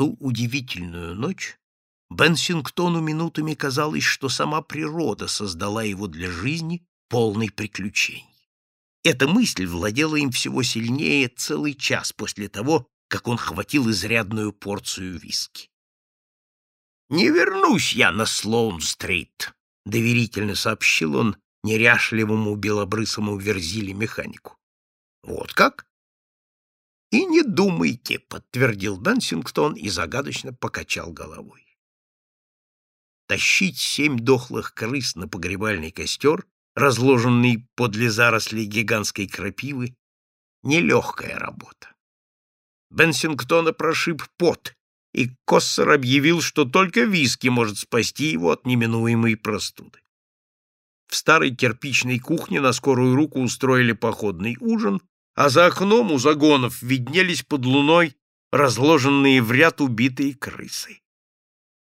ту удивительную ночь Бенсингтону минутами казалось, что сама природа создала его для жизни полной приключений. Эта мысль владела им всего сильнее целый час после того, как он хватил изрядную порцию виски. «Не вернусь я на Слоун-стрит», — доверительно сообщил он неряшливому белобрысому верзиле механику. «Вот как?» «И не думайте», — подтвердил Бенсингтон и загадочно покачал головой. Тащить семь дохлых крыс на погребальный костер разложенный подле зарослей гигантской крапивы, нелегкая работа. Бенсингтона прошиб пот, и Коссер объявил, что только виски может спасти его от неминуемой простуды. В старой кирпичной кухне на скорую руку устроили походный ужин, а за окном у загонов виднелись под луной разложенные в ряд убитые крысы.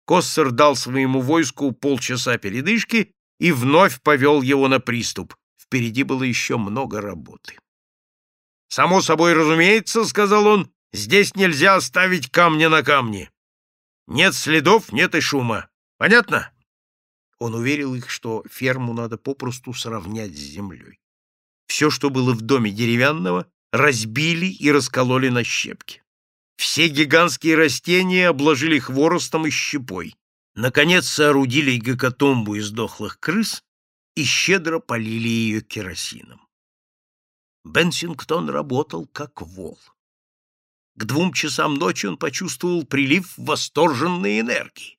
Коссер дал своему войску полчаса передышки и вновь повел его на приступ. Впереди было еще много работы. «Само собой разумеется, — сказал он, — здесь нельзя оставить камня на камне. Нет следов, нет и шума. Понятно?» Он уверил их, что ферму надо попросту сравнять с землей. Все, что было в доме деревянного, разбили и раскололи на щепки. Все гигантские растения обложили хворостом и щепой. Наконец соорудили гекатомбу из дохлых крыс и щедро полили ее керосином. Бенсингтон работал как вол. К двум часам ночи он почувствовал прилив восторженной энергии.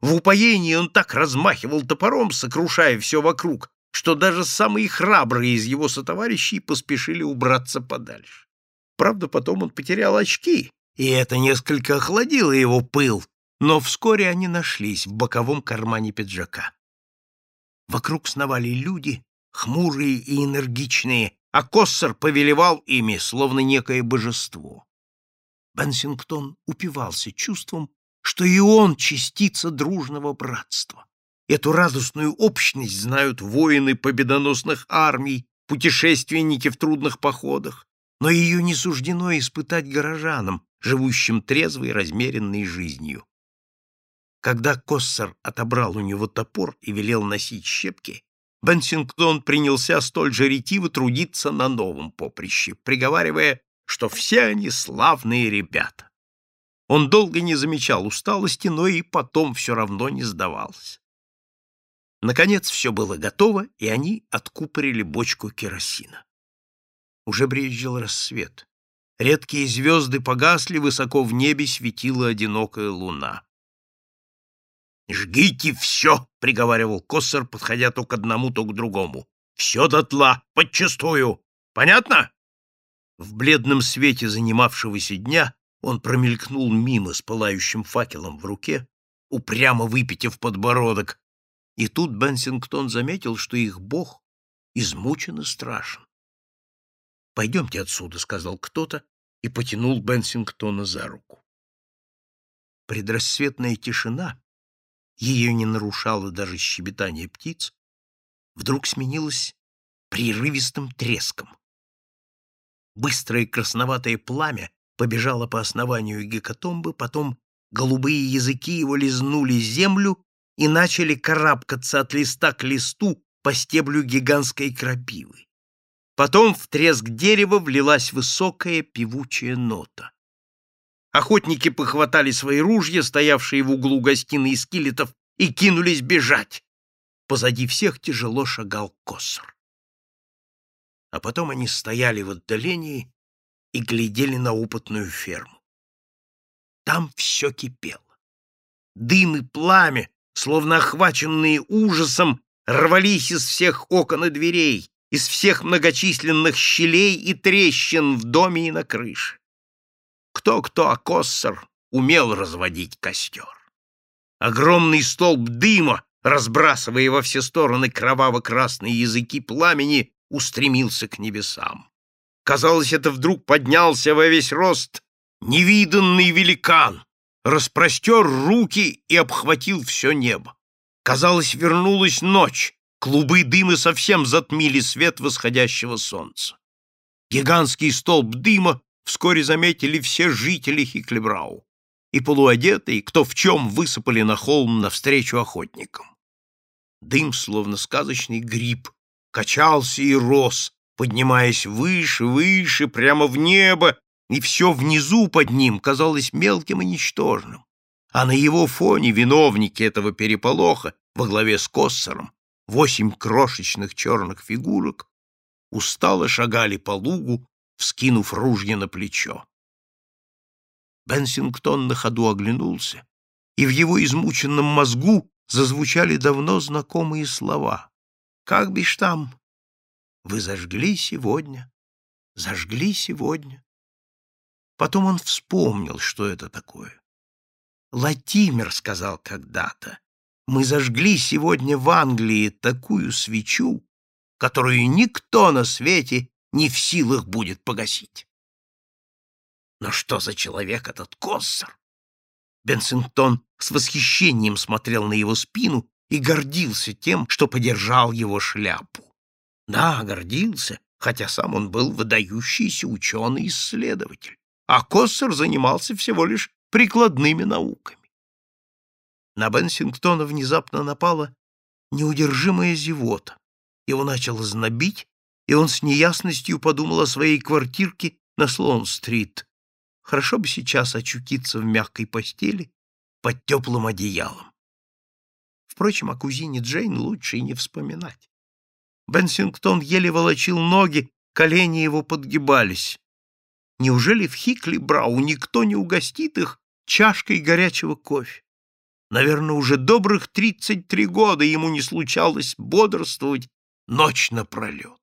В упоении он так размахивал топором, сокрушая все вокруг, что даже самые храбрые из его сотоварищей поспешили убраться подальше. Правда, потом он потерял очки, и это несколько охладило его пыл, но вскоре они нашлись в боковом кармане пиджака. Вокруг сновали люди, хмурые и энергичные, а Коссор повелевал ими, словно некое божество. Бенсингтон упивался чувством, что и он частица дружного братства. Эту радостную общность знают воины победоносных армий, путешественники в трудных походах, но ее не суждено испытать горожанам, живущим трезвой, размеренной жизнью. Когда Коссер отобрал у него топор и велел носить щепки, Бенсингтон принялся столь же ретиво трудиться на новом поприще, приговаривая, что все они славные ребята. Он долго не замечал усталости, но и потом все равно не сдавался. Наконец все было готово, и они откупорили бочку керосина. Уже брезжил рассвет. Редкие звезды погасли, высоко в небе светила одинокая луна. «Жгите все!» — приговаривал Коссор, подходя то к одному, то к другому. «Все дотла, подчистую! Понятно?» В бледном свете занимавшегося дня он промелькнул мимо с пылающим факелом в руке, упрямо выпитив подбородок, и тут Бенсингтон заметил, что их бог измучен и страшен. «Пойдемте отсюда», — сказал кто-то и потянул Бенсингтона за руку. Предрассветная тишина ее не нарушало даже щебетание птиц, вдруг сменилось прерывистым треском. Быстрое красноватое пламя побежало по основанию гекатомбы, потом голубые языки его лизнули землю и начали карабкаться от листа к листу по стеблю гигантской крапивы. Потом в треск дерева влилась высокая певучая нота. Охотники похватали свои ружья, стоявшие в углу гостиной скелетов, и кинулись бежать. Позади всех тяжело шагал Коссор. А потом они стояли в отдалении и глядели на опытную ферму. Там все кипело. Дым и пламя, словно охваченные ужасом, рвались из всех окон и дверей, из всех многочисленных щелей и трещин в доме и на крыше. Кто-кто, а Коссор умел разводить костер. Огромный столб дыма, разбрасывая во все стороны кроваво-красные языки пламени, устремился к небесам. Казалось, это вдруг поднялся во весь рост невиданный великан, распростер руки и обхватил все небо. Казалось, вернулась ночь, клубы дыма совсем затмили свет восходящего солнца. Гигантский столб дыма вскоре заметили все жители Хиклебрау. и полуодетые, кто в чем высыпали на холм навстречу охотникам. Дым, словно сказочный гриб, качался и рос, поднимаясь выше, выше, прямо в небо, и все внизу под ним казалось мелким и ничтожным. А на его фоне виновники этого переполоха во главе с Коссором, восемь крошечных черных фигурок, устало шагали по лугу, вскинув ружья на плечо. Бенсингтон на ходу оглянулся, и в его измученном мозгу зазвучали давно знакомые слова. «Как бишь там? Вы зажгли сегодня, зажгли сегодня». Потом он вспомнил, что это такое. Латимер сказал когда-то, «Мы зажгли сегодня в Англии такую свечу, которую никто на свете не в силах будет погасить». Но что за человек этот Коссор? Бенсингтон с восхищением смотрел на его спину и гордился тем, что подержал его шляпу. Да, гордился, хотя сам он был выдающийся ученый-исследователь, а Коссор занимался всего лишь прикладными науками. На Бенсингтона внезапно напала неудержимая зевота. Его начало знобить, и он с неясностью подумал о своей квартирке на Слоун-стрит, Хорошо бы сейчас очутиться в мягкой постели под теплым одеялом. Впрочем, о кузине Джейн лучше и не вспоминать. Бенсингтон еле волочил ноги, колени его подгибались. Неужели в Хикли Брау никто не угостит их чашкой горячего кофе? Наверное, уже добрых тридцать три года ему не случалось бодрствовать ночь напролет.